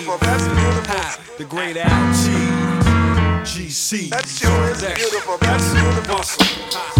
beautiful. That's beautiful. the great Al G. GC. That sure is beautiful. That's beautiful.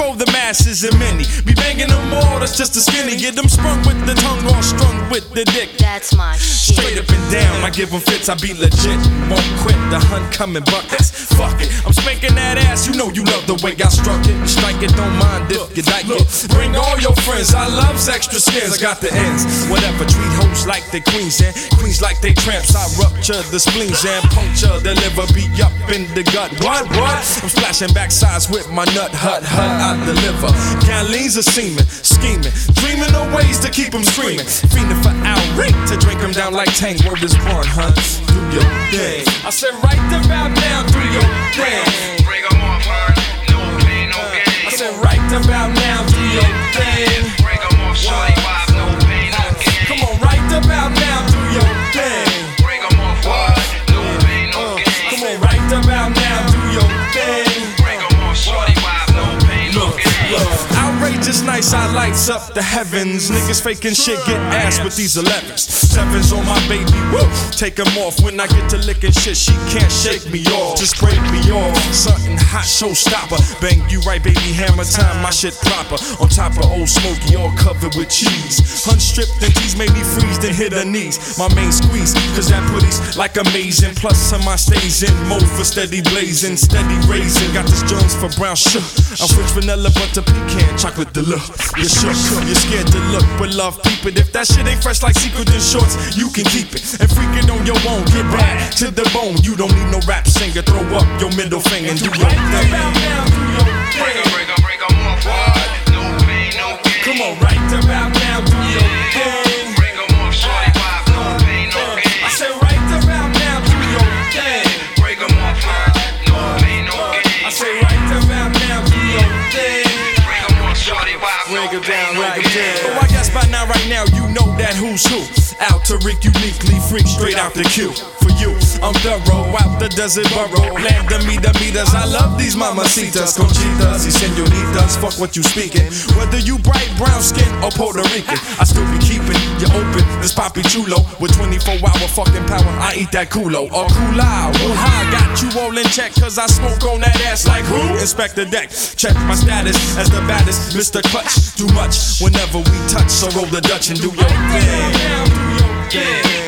For the masses and many. Be banging them all, that's just a skinny. Get them sprung with the tongue all strung with the dick. That's my shit. Straight up and down, I give them fits, I be legit. Won't quit, the hunt coming buckets. Fuck it, I'm spanking that ass, you know you love the way I struck it. Strike it, don't mind if you like it. Bring all your friends, I loves extra skins, I got the ends. Whatever, treat hoes like they queens and queens like they tramps. I rupture the spleens and puncture the liver, be up in the gut. What, what? I'm splashing back sides with my nut, hut, hut, I deliver. Gallons of semen, scheming, dreaming of ways to keep them screaming. Fiending for outright to drink them down like Tang. Word is one, huh? Do your thing. I said, right about now, do your thing. Bring 'em off, huh? No pain, no uh, I gain. said, right about now, do your thing. Nights, I lights up the heavens. Niggas faking shit, get ass with these 11s. Sevens on my baby, woo. Take 'em off when I get to licking shit. She can't shake me off, just break me off. Something hot, showstopper. Bang you right, baby, hammer time, my shit proper. On top of old smoky, all covered with cheese. Unstripped and tease made me freeze, then hit her knees. My main squeeze, cause that putty's like amazing. Plus, some my stays in mode for steady blazing, steady raising. Got this Jones for brown sugar. I'm French vanilla, butter pecan, chocolate deluxe. You're shook, you're scared to look, but love keep it. If that shit ain't fresh like secret in shorts, you can keep it. And freak it on your own, get back to the bone. You don't need no rap singer, throw up your middle finger and do your thing. Bring 'em, bring 'em, shorty vibe, it down, no break it down. Oh, I guess by now, right now, you know that who's who. Al' Tariq, uniquely freak, straight out the queue. For you, I'm thorough, out the desert burrow. Land the meter meters. I love these mamacitas, conchitas, y senoritas. Fuck what you speaking. Whether you bright brown skin or Puerto Rican, I still be keeping you open. This poppy chulo with 24 hour fucking power. I eat that culo or cool out. Woo-ha, got you all in check, cause I smoke on that ass like who? Inspect the deck. Check my status as the baddest, Mr. Clutch. Too much whenever we touch, so roll the Dutch and do your thing. Do your thing.